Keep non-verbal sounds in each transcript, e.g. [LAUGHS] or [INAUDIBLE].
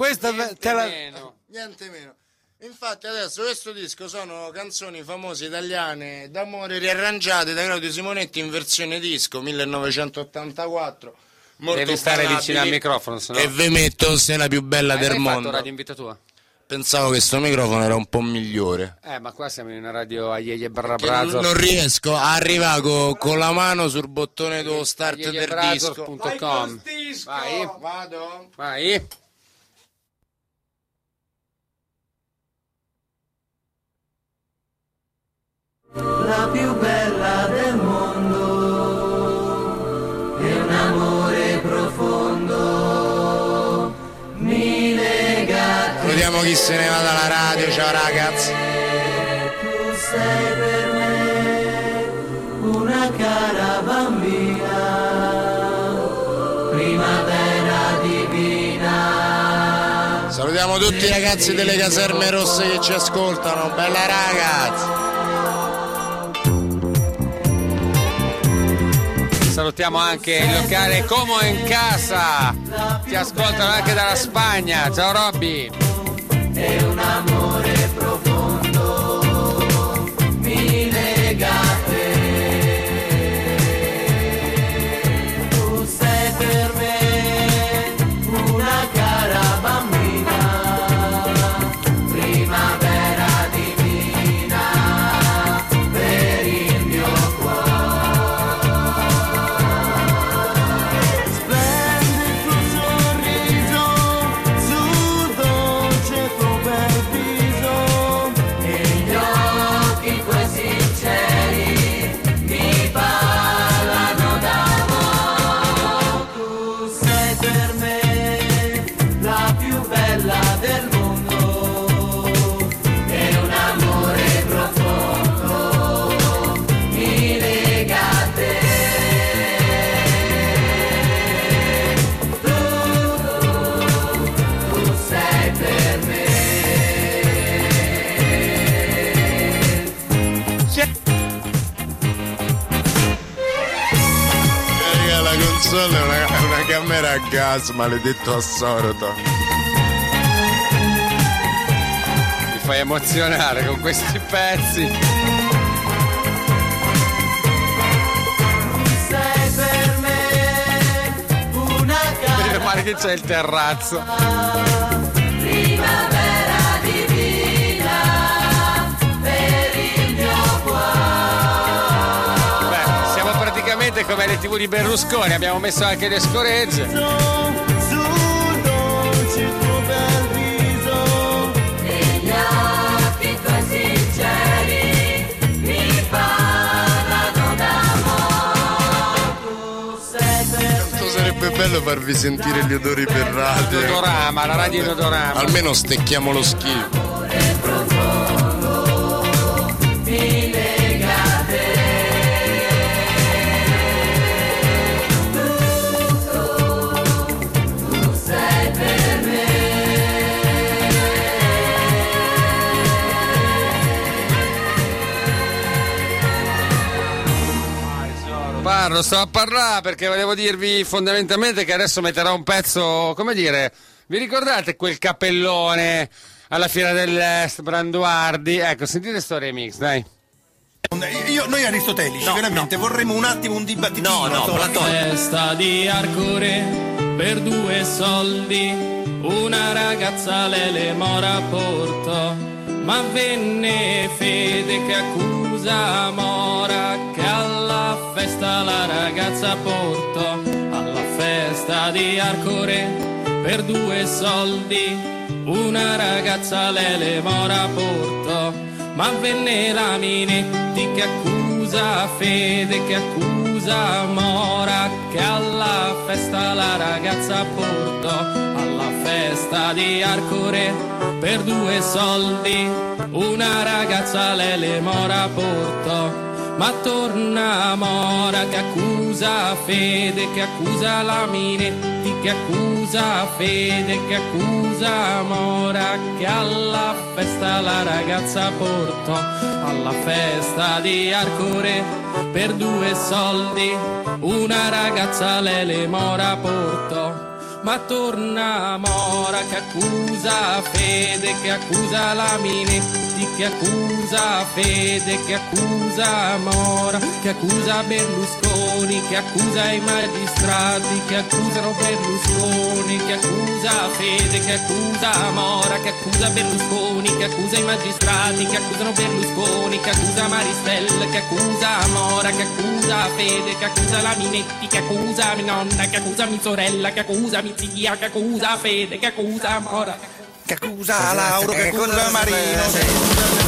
questa Niente te la... meno. Niente meno. Infatti adesso questo disco sono canzoni famose italiane d'amore riarrangiate da Claudio Simonetti in versione disco 1984. Molto Devi stare vicino al microfono, sennò- E ve metto sei la più bella Hai del mai fatto mondo. radio in vita tua? Pensavo che sto microfono era un po' migliore. Eh, ma qua siamo in una radio a Yeye Che non, non riesco a arrivare co- con la mano sul bottone dello start del disco. YeyeBrazos.com. Vai, Vado. vai. La più bella del mondo è un amore profondo mi lega Salutiamo chi se ne va dalla radio, ciao ragazzi. tu sei per me una cara bambina primavera divina Salutiamo tutti i ragazzi delle caserme rosse che ci ascoltano, bella ragazzi. Salutiamo anche il locale Como in casa. Ti ascoltano anche dalla Spagna. Ciao Robby. è un amore gas, maledetto assorto. Mi fai emozionare con questi pezzi. sei per me una Meno cara male che c'è il terrazzo. primavera divina per il mio cuore Beh, siamo praticamente come le tv di Berlusconi. Abbiamo messo anche le scoregge. Bello farvi sentire gli odori per radio. Odorama, la radio in odorama. Almeno stecchiamo lo schifo. Parlo, sto a parlare perché volevo dirvi fondamentalmente che adesso metterò un pezzo, come dire, vi ricordate quel cappellone alla fiera dell'Est, Branduardi? Ecco, sentite sto remix, dai. Io, noi aristotelici, veramente vorremmo un attimo un dibattitino. No, no, Platone. Festa di Arcore per due soldi, una ragazza Lele Mora Porto, ma venne Fede che accusa Mora che festa la ragazza portò, alla festa di Arcore per due soldi, una ragazza Lele Mora Porto, ma venne la Minetti che accusa Fede che accusa Mora che alla festa la ragazza portò alla festa di Arcore per due soldi. Una ragazza Lele Mora portò ma torna Mora che accusa Fede che accusa la Minetti che accusa Fede che accusa Mora che alla festa la ragazza portò alla festa di Arcore per due soldi una ragazza Lele Mora portò. Ma torna Mora che accusa Fede, che accusa la Minetti, che accusa Fede, che accusa Mora, che accusa Berlusconi, che accusa i magistrati, che accusano Berlusconi, che accusa Fede, che accusa Mora, che accusa Berlusconi, che accusa i magistrati, che accusano Berlusconi, che accusa Maristella, che accusa Mora, che accusa Fede, che accusa la Minetti, che accusa mia nonna, che accusa mia sorella, che accusa mia zia, che accusa Fede, che accusa Mora che Caccacusa, Lauro, Caccacusa Marino.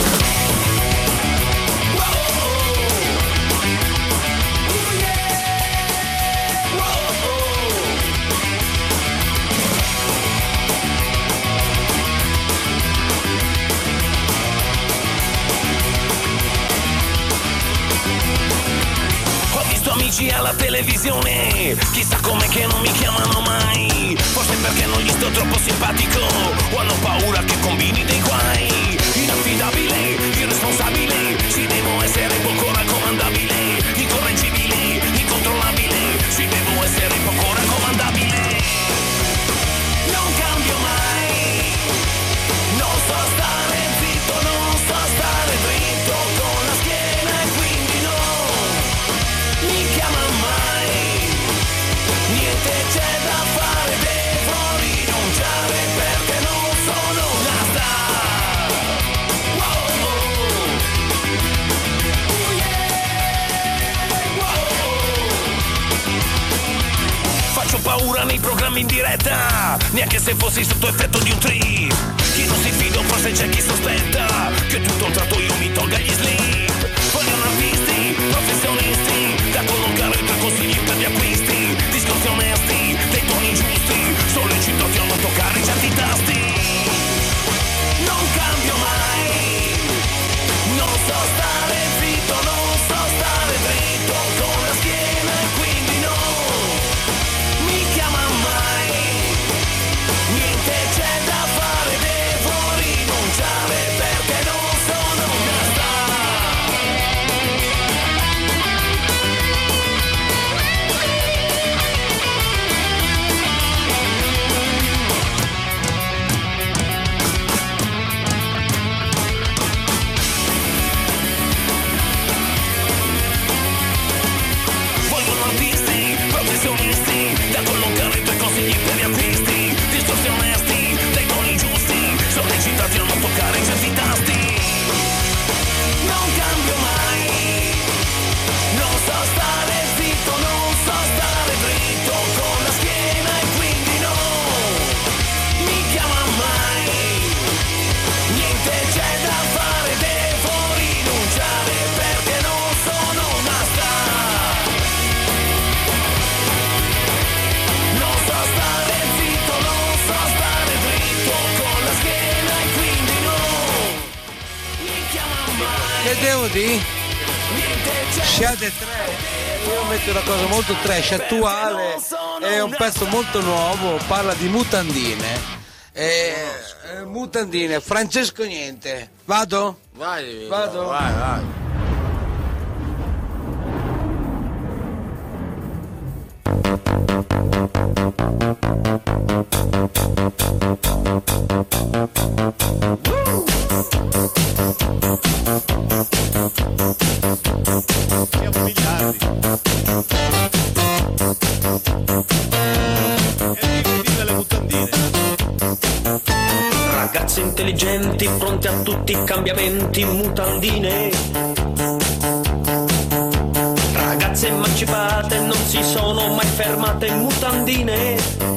Amici alla televisione, chissà com'è che non mi chiamano mai. Forse perché non gli sto troppo simpatico, o hanno paura che combini dei guai. Inaffidabile, irresponsabile, ci devo essere poco raccomandabile. Nei programmi in diretta. Neanche se fossi sotto effetto di un trip Chi non si fida forse c'è chi sospetta. Che tutto un tratto io mi tolga gli slip Vogliono artisti, professionisti Da collocare per consigli per gli acquisti. Discorsi onesti, dei toni giusti Sollecitati a toccare certi tasti trash, attuale. È un pezzo molto nuovo, parla di mutandine. Eh, eh, mutandine, Francesco Niente. Vado? Vai, Vado? vai, vai. Siamo miliardi. Pronti a tutti i cambiamenti mutandine. Ragazze emancipate non si sono mai fermate mutandine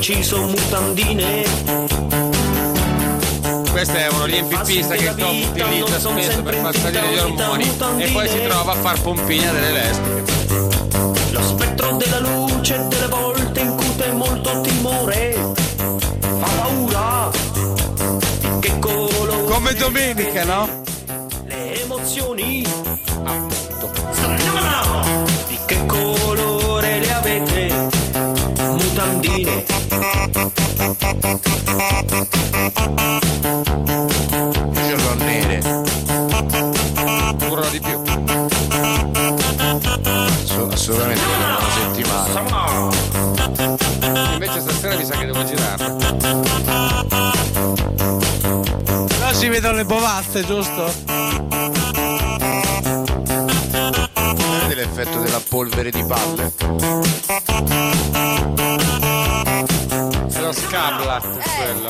preciso, mutandine. Questo è uno riempipista che il top utilizza spesso per far salire gli ormoni e poi si trova a far pompina delle lesbiche. Lo spettro della luce delle volte incute molto timore. Fa paura. Che colore? Come domenica, no? Le emozioni. Strano. Io ce l'ho nere. Durano di più. Assu- assolutamente per una settimana. Invece stasera mi sa che devo girarla. Però si vedono le bovazze, giusto? Vedete l'effetto della polvere di palle? Carla eh. quello.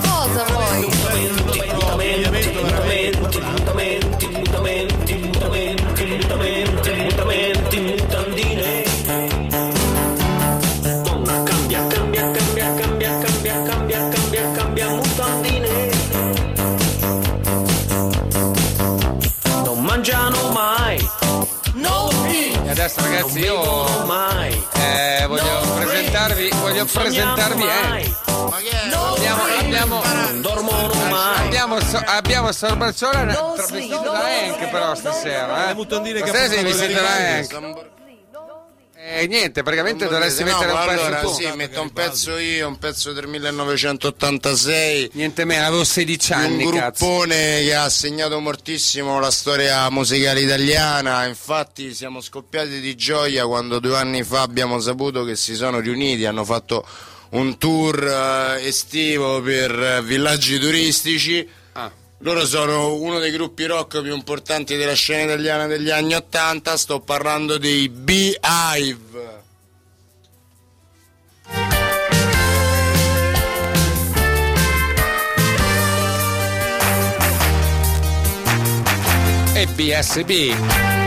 Cosa vuoi? Mutamenti, mutamenti, mutamenti, mutamenti, mutamenti, mutamenti, mutamenti, mutandine. Cambia, cambia, cambia, cambia, cambia, cambia, cambia, cambia, mutandine. Non mangiano mai. Adesso ragazzi io presentarvi eh. è. Abbiamo, abbiamo, abbiamo, abbiamo Sorbazzone travestito da Hank però stasera. Eh. Stasera si vestito da Hank. Sambor- E niente, praticamente dovresti No, mettere un ma pezzo allora tu. sì, metto un pezzo io, un pezzo del 1986. Niente meno, avevo 16 un anni, cazzo. gruppone che ha segnato moltissimo la storia musicale italiana, infatti siamo scoppiati di gioia quando due anni fa abbiamo saputo che si sono riuniti, hanno fatto un tour eh, estivo per eh, villaggi turistici. Loro sono uno dei gruppi rock più importanti della scena italiana degli anni Ottanta, sto parlando dei Beehive. E BSB.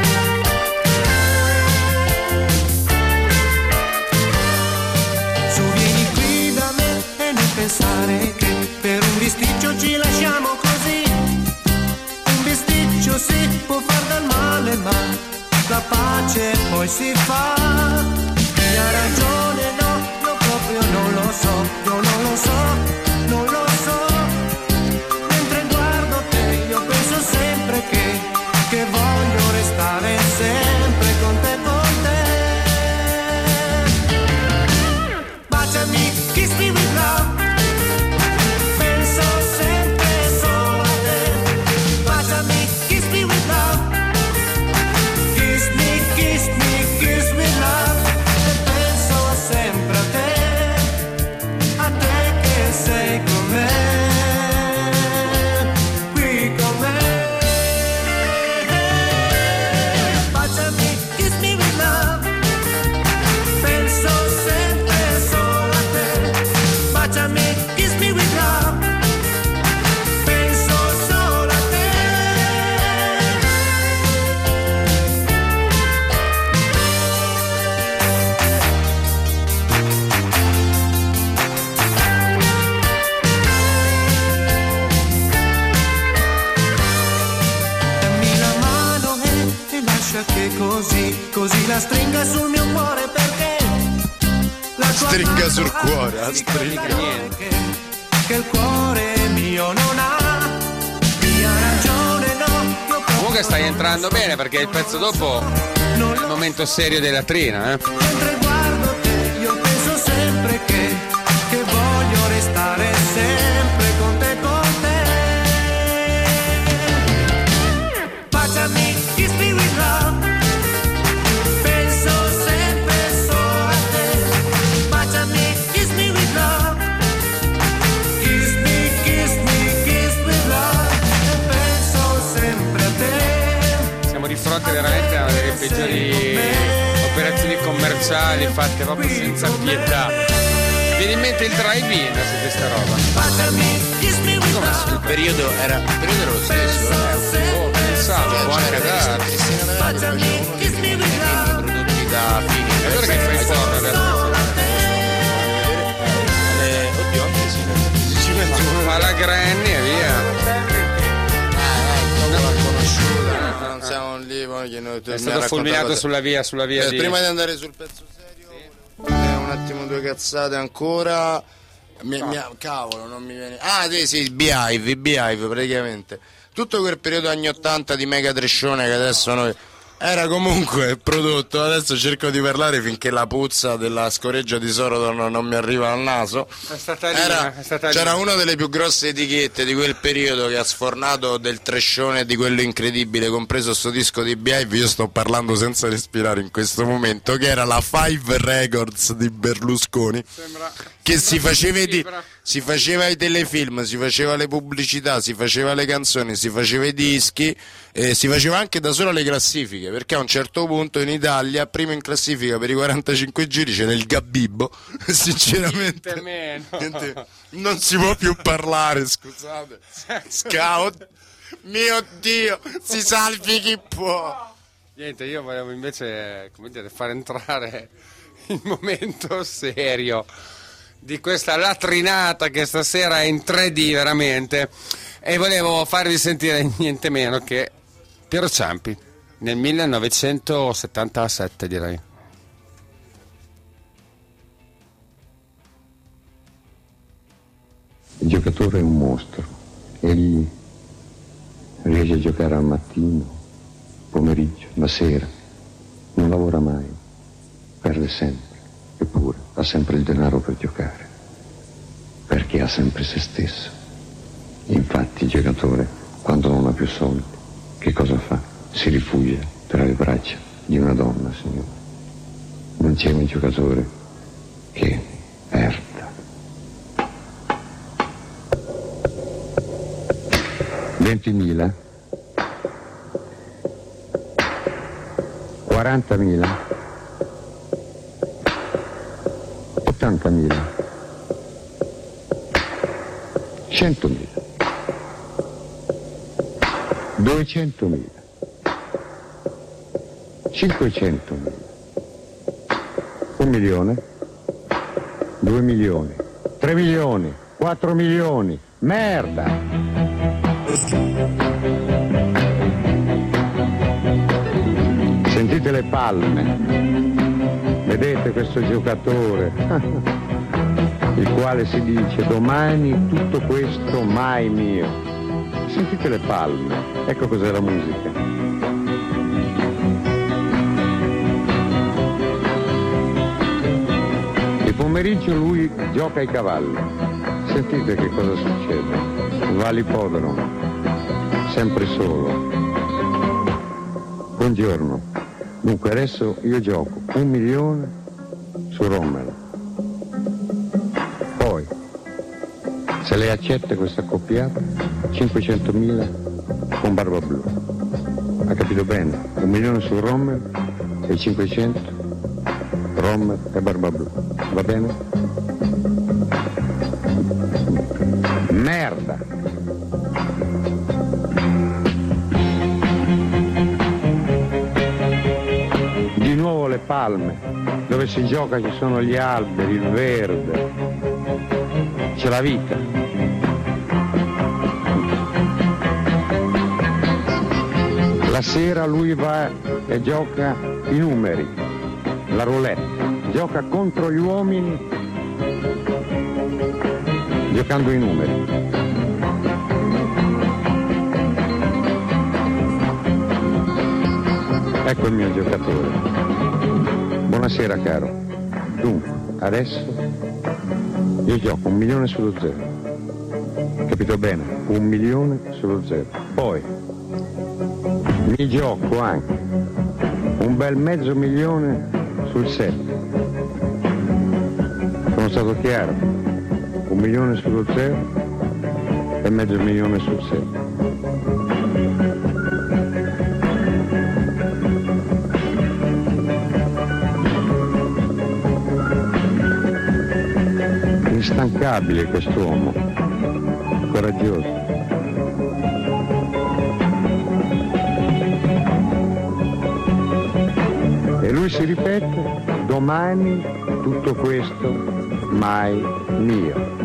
La pace poi si fa. Chi ha ragione no, io proprio non lo so, io non lo so, dopo il momento serio della trina, eh. Peggiori operazioni commerciali fatte proprio senza pietà. viene in mente il drive-in se questa roba. Il periodo era, il periodo era lo stesso. eh. Oh, pensavo, Cioè, può anche darsi. Prodotti da Fini. E allora che fai porno adesso? Eh, oddio, anche sì. Ma la Granny e via. Siamo lì, poi che noi- mi È stato fulminato sulla via, sulla via Eh, di... Prima di andare sul pezzo serio, dire un attimo due cazzate ancora. Mi, mi ha- cavolo, non mi viene. Ah, sì, sì, il Beehive praticamente. Tutto quel periodo anni 80 di mega trescione che adesso noi. Era comunque prodotto, adesso cerco di parlare finché la puzza della scoreggia di Sorodon non mi arriva al naso. Era- c'era una delle più grosse etichette di quel periodo che ha sfornato del trascione di quello incredibile, compreso sto disco di Beehive, io sto parlando senza respirare in questo momento, che era la Five Records di Berlusconi, Sembra... che si faceva, di- Sembra- si faceva i telefilm, si faceva le pubblicità, si faceva le canzoni, si faceva i dischi, e si faceva anche da solo le classifiche, perché a un certo punto in Italia, primo in classifica per i 45 giri, c'era il Gabibbo, [LAUGHS] sinceramente... Niente, non si può più parlare, scusate. Scout, mio Dio, si salvi chi può. Niente, io volevo invece, come dire, far entrare il momento serio di questa latrinata che stasera è in 3D veramente e volevo farvi sentire niente meno che Piero Ciampi nel 1977 direi. Il giocatore è un mostro. Egli riesce a giocare al mattino, pomeriggio, la sera. Non lavora mai. Perde sempre. Eppure ha sempre il denaro per giocare. Perché ha sempre se stesso. Infatti il giocatore, quando non ha più soldi, che cosa fa? Si rifugia tra le braccia di una donna, signore. Non c'è un giocatore che perda. 20.000 40.000 80.000 100.000 200.000 500.000 un milione. 2 milioni. 3 milioni. 4 milioni. Merda! Sentite le palme, vedete questo giocatore, [LAUGHS] il quale si dice domani tutto questo mai mio. Sentite le palme, ecco cos'è la musica. Il pomeriggio lui gioca ai cavalli. Sentite che cosa succede. Va all'ippodromo, sempre solo. Buongiorno. Dunque adesso io gioco un milione su Rommel. Poi, se lei accetta questa accoppiata, 500.000 con Barba Blu. Ha capito bene? Un milione su Rommel e 500 Rommel e Barba Blu. Va bene? Merda! Palme, dove si gioca ci sono gli alberi, il verde, c'è la vita. La sera lui va e gioca i numeri, la roulette, gioca contro gli uomini giocando i numeri. Ecco il mio giocatore. Buonasera caro. Dunque, adesso io gioco un milione sullo zero. Capito bene? Un milione sullo zero. Poi mi gioco anche un bel mezzo milione sul 7. Sono stato chiaro? Un milione sullo zero e mezzo milione sul 7. inimitabile quest'uomo, coraggioso. E lui si ripete, domani tutto questo mai mio.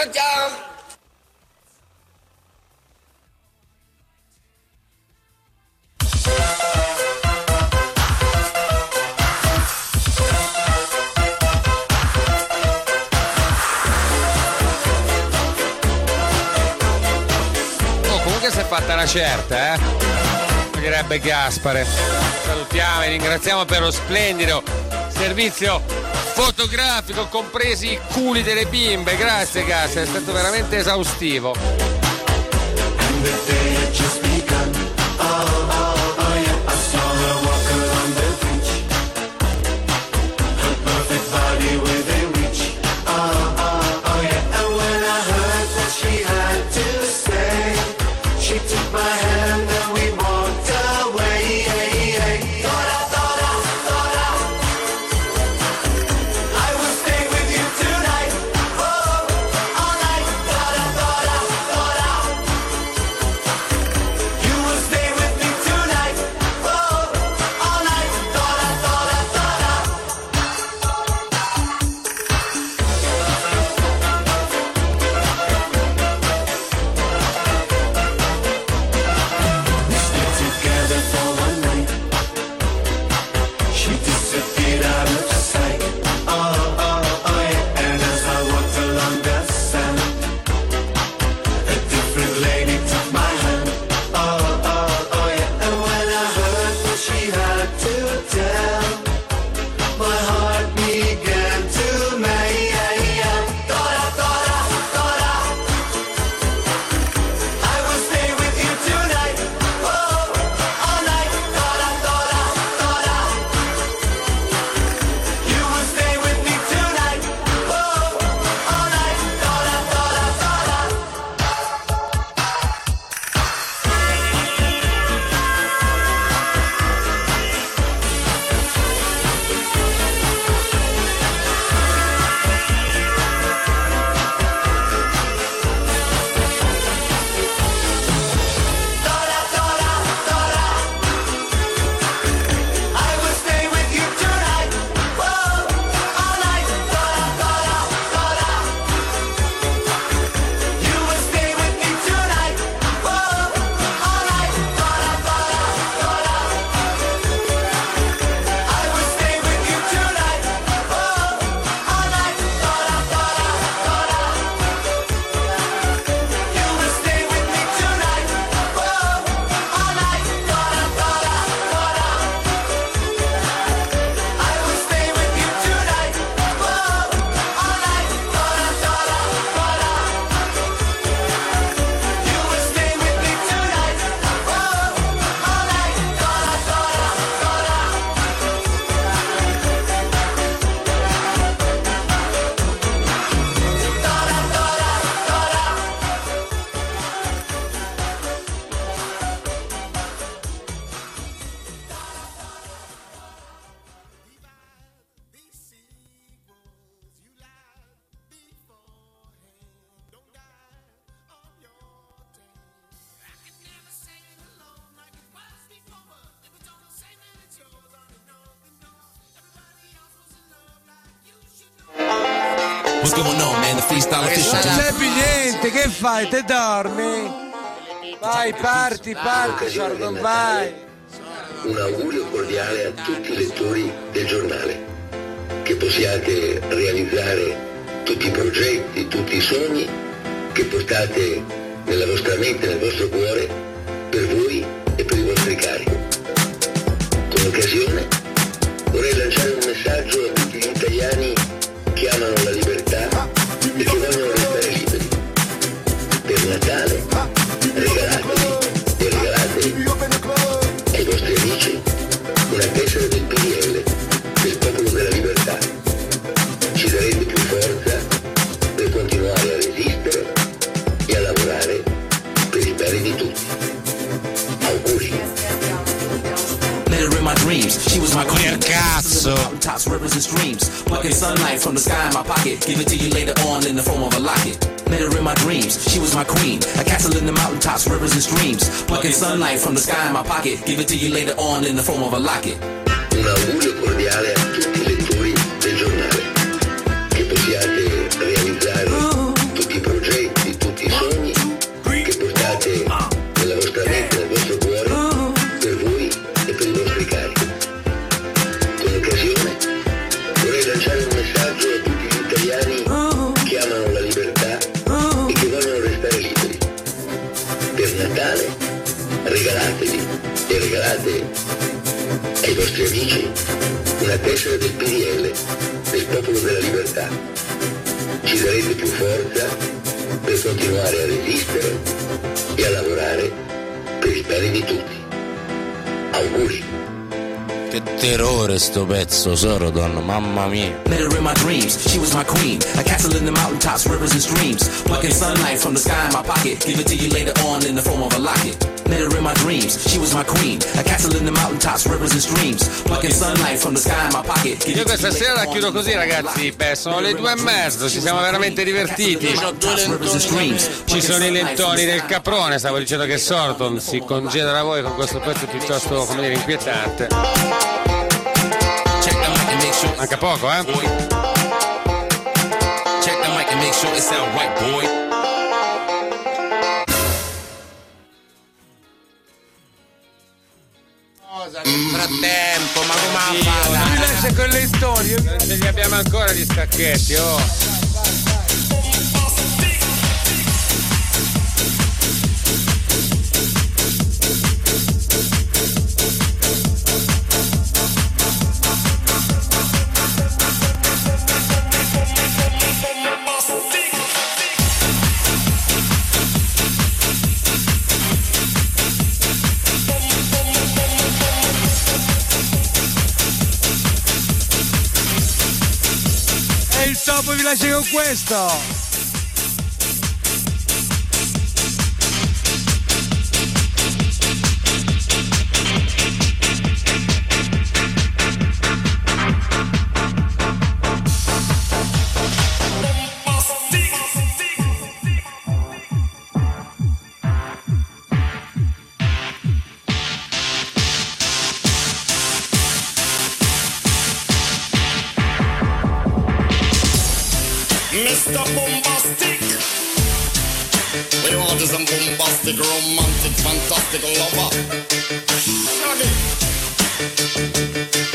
ciao ciao! Oh, comunque si è fatta una certa, eh? Direbbe Gaspare. Salutiamo e ringraziamo per lo splendido servizio fotografico, compresi i culi delle bimbe. Grazie, Gas, è stato veramente esaustivo. fai? Te dormi? Vai, parti, parti, Sardon, vai. Un augurio cordiale a tutti i lettori del giornale. Che possiate realizzare tutti i progetti, tutti i sogni che portate nella vostra mente, nel vostro cuore, per voi e per i vostri cari. Con l'occasione vorrei lanciare un messaggio a tutti gli italiani che amano la libertà Natale, regalatemi, regalatemi, my dreams. She was my queen. Cazzo. Tops, rivers, and streams. Plucking sunlight from the sky in my pocket. Give it to you later on in the form of a locket. Met her in my dreams, she was my queen. A castle in the mountaintops, rivers and streams. Plucking sunlight from the sky in my pocket. Give it to you later on in the form of a locket. Una cordiale a tutti. dice una tessera del PDL, del Popolo della Libertà. Ci darebbe più forza per continuare a resistere e a lavorare per il bene di tutti. Auguri. Che terrore sto pezzo, Sorodon, mamma mia. Let her in my dreams, she was my queen. A castle in the mountaintops, rivers and streams. Plucking sunlight from the sky in my pocket. Give it to you later on in the form of a locket met her in my dreams. She was my queen, a castle in the mountaintops, rivers and streams. Plucking sunlight from the sky in my pocket. Io questa sera la chiudo così, ragazzi. Beh, sono le due e mezzo, ci siamo veramente divertiti. Ci sono i lentoni del caprone, stavo dicendo che Sorton si congeda da voi con questo pezzo piuttosto, come dire, inquietante. Manca poco, eh? Check the mic and make sure it sound eh? right, boy. Frattempo, ma come ha fatto? Mi lascia con le storie. Non ce li abbiamo ancora gli stacchetti, oh. lasci con questo! Mr. Bombastic. We want some bombastic, romantic, fantastic lover. Shaggy.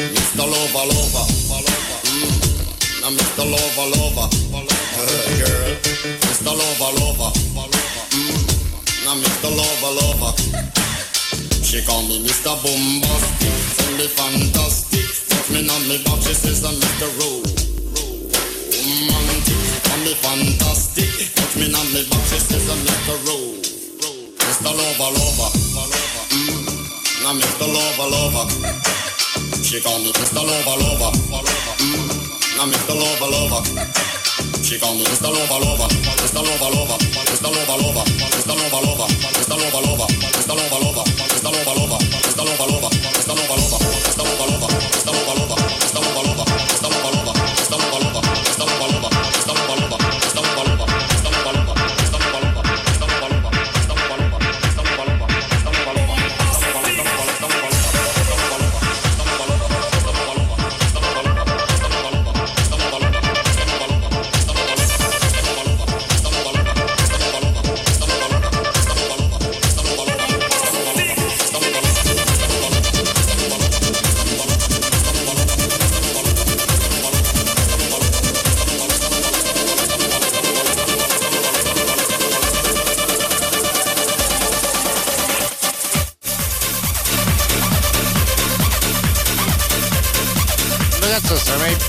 Mr. Lover, lover. Mm. Now Mr. Lover, lover. Uh, girl. Mr. Lover, lover. Mm. Now Mr. Lover, lover. she call me Mr. Bombastic, send me fantastic. Touch me on me back, she says I'm Mr. Rose romantic, and me fantastic. Touch me on me back, she says I'm like a roll. Mr. Lover, lover, mm. now Mr. Lover, lover. She call me Mr. Lover, lover, mm. now Mr. Lover, lover. She call me Mr. Lover, lover, Mr. Lover, lover, Mr. Lover, lover, Mr. Lover, lover, Mr. Lover, lover, Mr. Lover, lover, Mr. Lover, lover, Mr. Lover, lover, Mr. Lover, lover.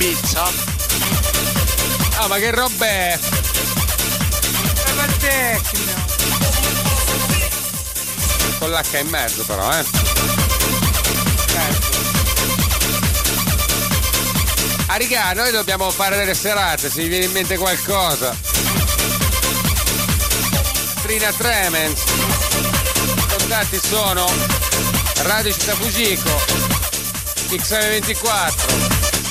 Pizza? Ah, ma che roba è? Ma tecnico. Con l'H in mezzo però, eh. Ah, raga, noi dobbiamo fare delle serate, se vi viene in mente qualcosa. Trina Tremens. I contatti sono Radio Città Fugico, XM24,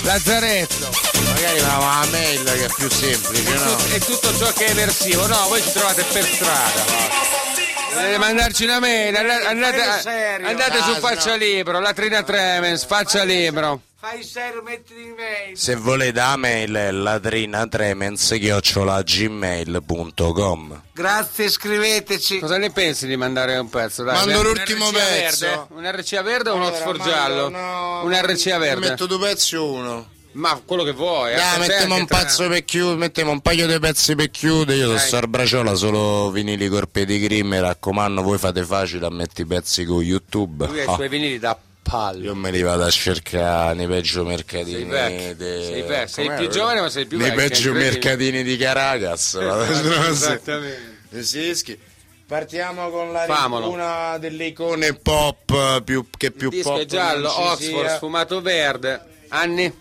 Lazzaretto. Magari va la mail che è più semplice, E, no? tut- e tutto ciò che è eversivo. No, voi ci trovate per strada. Dovete mandarci una mail, andate, andate, andate su Faccia no. Libro, la Trina Tremens, Faccia Libro. Fai serio, metti di mail. Se volete la mail è latrinatremens.gmail.com Grazie, scriveteci. Cosa ne pensi di mandare un pezzo? Dai, Mando un l'ultimo pezzo. Verde? Un RCA verde o un Allora, Oxford mando- giallo? no, un RCA verde. Metto due pezzi o uno. Ma quello che vuoi. eh, Dai, mettiamo un pezzo per chiudere, mettiamo un paio di pezzi per chiudere. Io so star braciola, solo vinili corpi di mi raccomando, voi fate facile a mettere i pezzi con YouTube. Lui ha i Ah, suoi vinili da palle. Io me li vado a cercare nei peggio mercatini. Sei vecchio, de- sei vecchio, sei più giovane, ma sei più Nei vecchio, peggio incredibile. mercatini di Caracas. Esattamente. Sischi. Partiamo con la Famolo. una delle icone pop eh, più, che più Il disco pop è giallo, Oxford, sia. sfumato verde. Anni?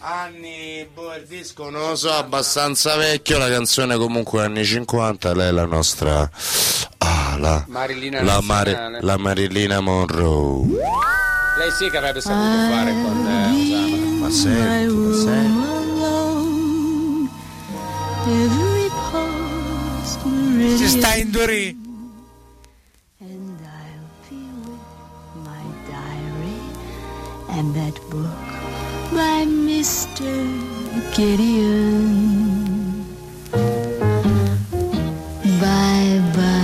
Anni, boh, il disco non lo so, abbastanza vecchio, la canzone comunque anni 50, lei è la nostra... Ah, la, Marillina la, nazionale. la Marilina Monroe. Lei sì che avrebbe saputo fare con eh, Osama. Ma senti, ma senti. Every pause will Si sta really- in Dorì. And I'll be with my diary and that book by Mr. Gideon. Bye bye,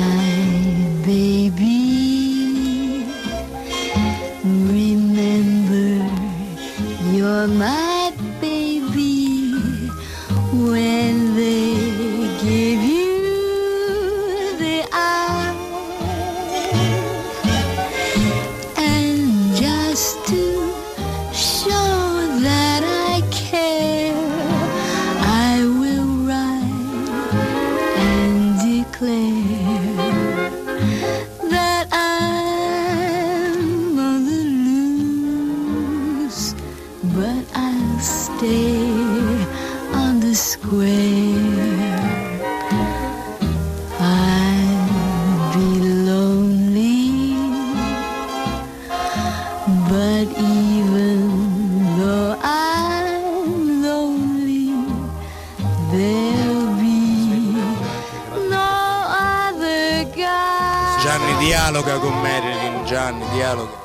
Stay on the square. I'll be lonely, but even though I'm lonely, there'll be no other guy. Gianni dialoga con Marilyn, Gianni dialoga.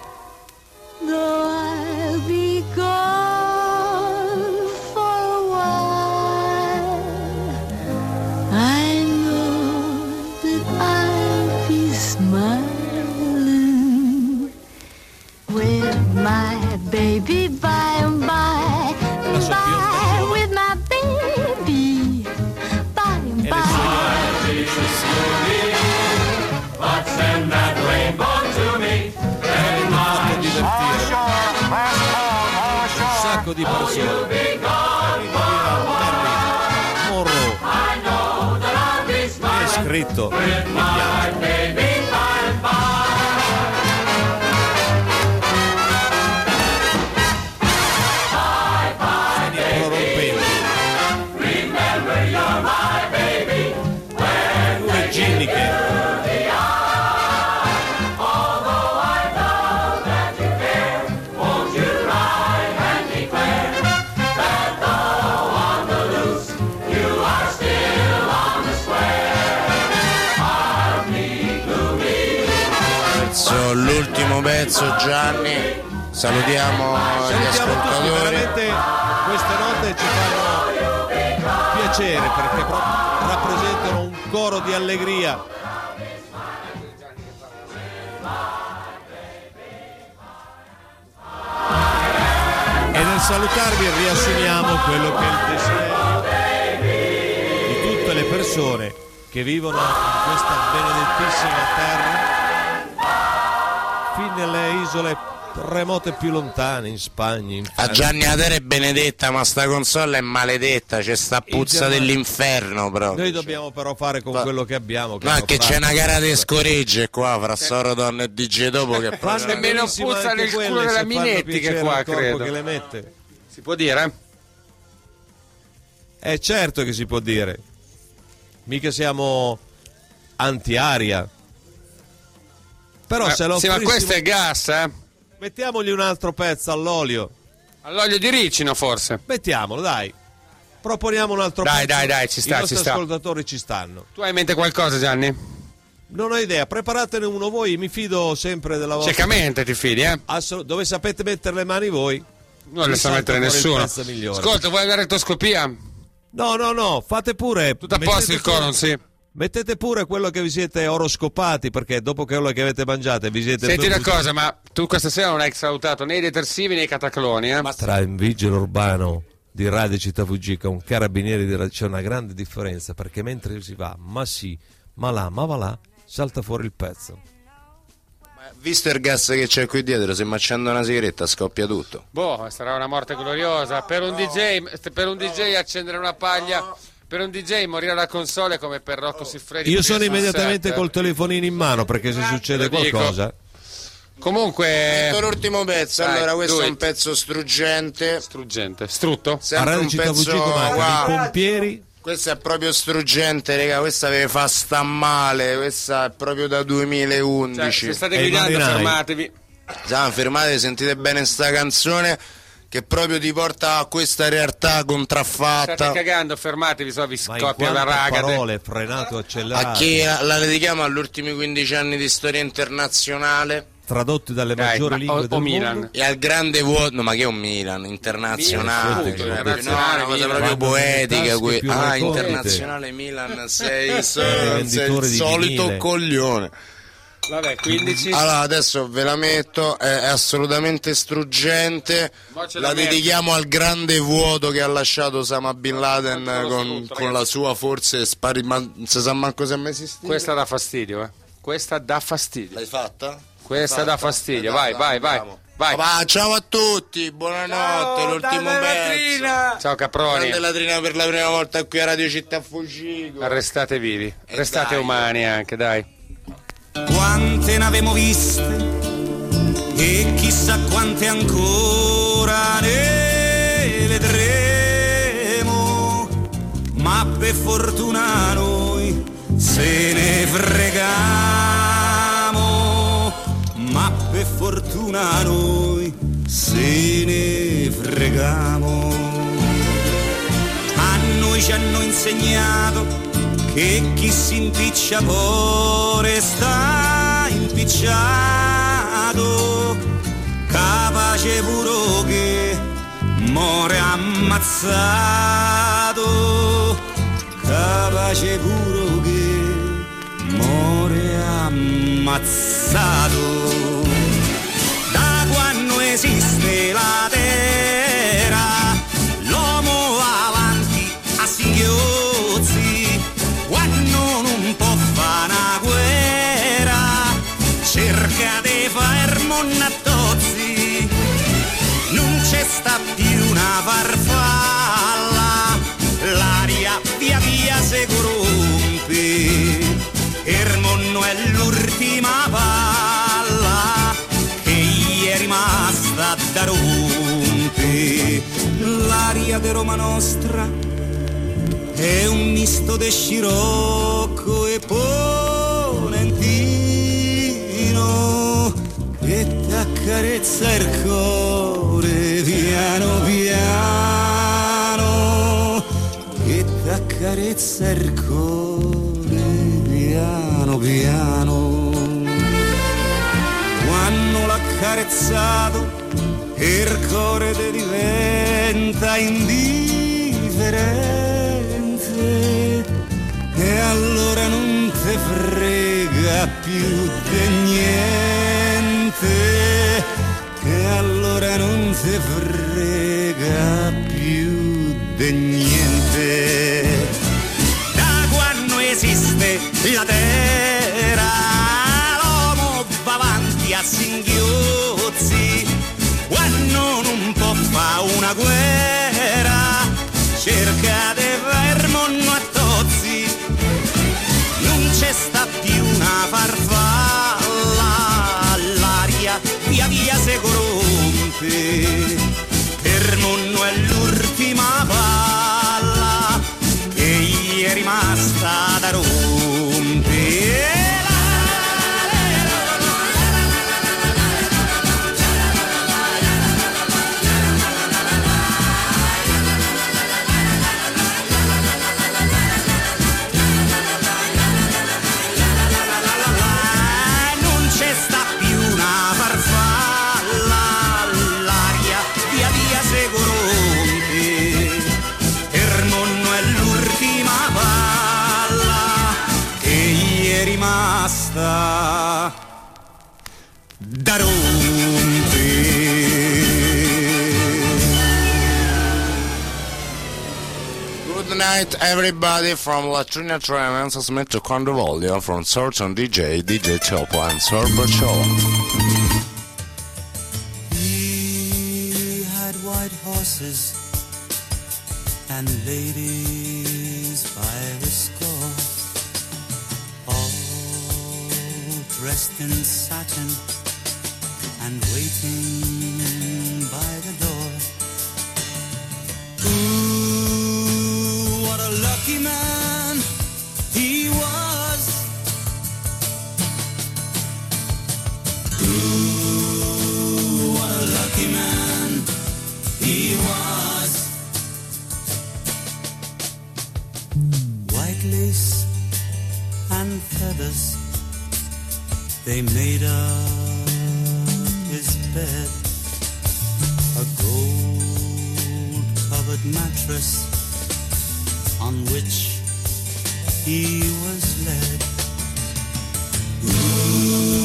Pezzo Gianni. Salutiamo gli ascoltatori. veramente queste note ci fanno piacere perché rappresentano un coro di allegria. E nel salutarvi riassumiamo quello che è il desiderio di tutte le persone che vivono in questa benedettissima terra fin nelle isole Terremoto più lontani, in Spagna, in A. Gianni Atera è benedetta, ma sta console è maledetta, c'è sta puzza Germania- dell'inferno proprio. Noi dobbiamo però fare con quello che abbiamo. No, caro che c'è una gara di scoregge qua fra Soro Donne e DJ Dopo che Fanno proprio- Nemmeno puzza nel culo della Minetti che qua, credo. che le mette. Si può dire? È certo che si può dire. Mica siamo anti-aria. Però Eh, se lo sì, ma questo è gas, eh? Mettiamogli un altro pezzo all'olio. All'olio di ricino, forse. Mettiamolo, dai. Proponiamo un altro Dai, pezzo. dai, dai, ci sta, I nostri ci sta. ascoltatori ci stanno. Tu hai in mente qualcosa, Gianni? Non ho idea, preparatene uno voi, mi fido sempre della vostra. Ciecamente ti fidi, eh? Assol- dove sapete mettere le mani voi? Non le sa mettere nessuno. Ascolta, vuoi avere l'etoscopia? No, no, no, fate pure. Tutto a posto il colon, sì. Mettete pure quello che vi siete oroscopati, perché dopo che quello che avete mangiato vi siete. Senti una cosa, ma tu questa sera non hai salutato né i detersivi né i catacloni, eh? Tra un vigile urbano di Radio Città Fugica e un carabiniere di Radio c'è una grande differenza, perché mentre si va, ma sì, ma là, ma va là, salta fuori il pezzo. Visto il gas che c'è qui dietro, se mi accendo una sigaretta scoppia tutto. Boh, sarà una morte gloriosa. Per un DJ, per un DJ accendere una paglia, per un DJ morire alla console è come per Rocco Siffredi. Io sono immediatamente col telefonino in mano, perché se succede qualcosa. Comunque. Metto l'ultimo pezzo, Dai, allora questo è un pezzo struggente. Struggente. Strutto? Sempre un Città pezzo guarda, pompieri. Questo è proprio struggente, raga, questa vi fa sta male, questa è proprio da 2011. Cioè, se state guidando, fermatevi. Già, fermate, sentite bene sta canzone che proprio ti porta a questa realtà State contraffatta. cagando, fermatevi, so vi scoppia la raga. parole, frenato, A accelerato, chi la dedichiamo agli ultimi 15 anni di storia internazionale tradotti dalle Dai, maggiori ma- lingue o- del o Milan. mondo. e al grande vuoto, no, ma che è un Milan internazionale, Milan, cioè, no, una cosa proprio poetica più Ah, internazionale Milan, sei, [LAUGHS] sei venditore il solito vinile. coglione. Vabbè, 15. Allora, adesso ve la metto, è, è assolutamente struggente. La la dedichiamo al grande vuoto che ha lasciato Osama Bin Laden lo con, con la sua forse spari. Ma non si sa manco se è mai esistito. Questa dà fastidio, eh. Questa dà fastidio. L'hai fatta? Questa dà fastidio. Vai, vai, vai. Vai. Va, ciao a tutti, buonanotte, l'ultimo pezzo. Ciao Caproni. Grande latrina per la prima volta qui a Radio Città Fugico. Restate vivi. Restate dai. umani anche, dai. Quante ne avemo viste e chissà quante ancora ne vedremo, ma per fortuna noi se ne fregamo, ma per fortuna noi se ne fregamo. A noi ci hanno insegnato che chi si impiccia può resta impicciato, capace pure che muore ammazzato, capace pure che muore ammazzato. Da quando esiste la terra, non può fare una guerra, cerca di far monnatozzi, non c'è sta più una farfalla, l'aria via via si corrompe, il mondo è l'ultima palla che gli è rimasta da rompe. L'aria di Roma Nostra è un misto di scirocco ponentino che ti accarezza il cuore. Piano piano che ti accarezza il cuore. Piano piano. Quando l'ha carezzato il cuore ti diventa indifferente più di niente e allora non te frega più di niente night, everybody from Latrina Tremens, Smith Condovolio, from Certain DJ, DJ Chopo, and Sorbo Show. He had white horses and ladies by the score, all dressed in they made up his bed. A gold covered mattress on which he was led. Ooh,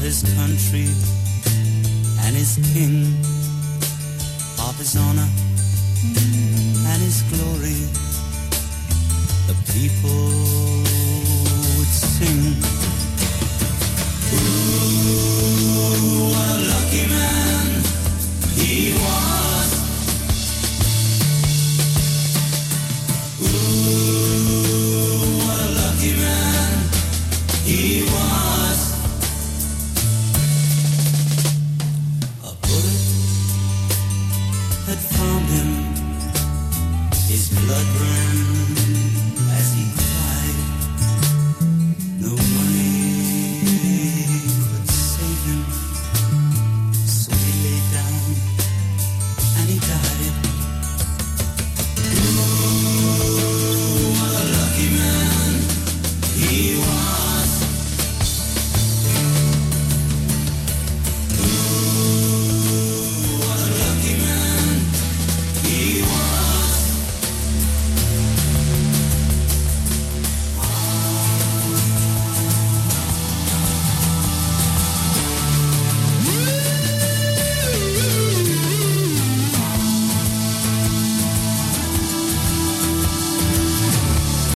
his country and his king, of his honor and his glory, the people would sing. Ooh, a lucky man.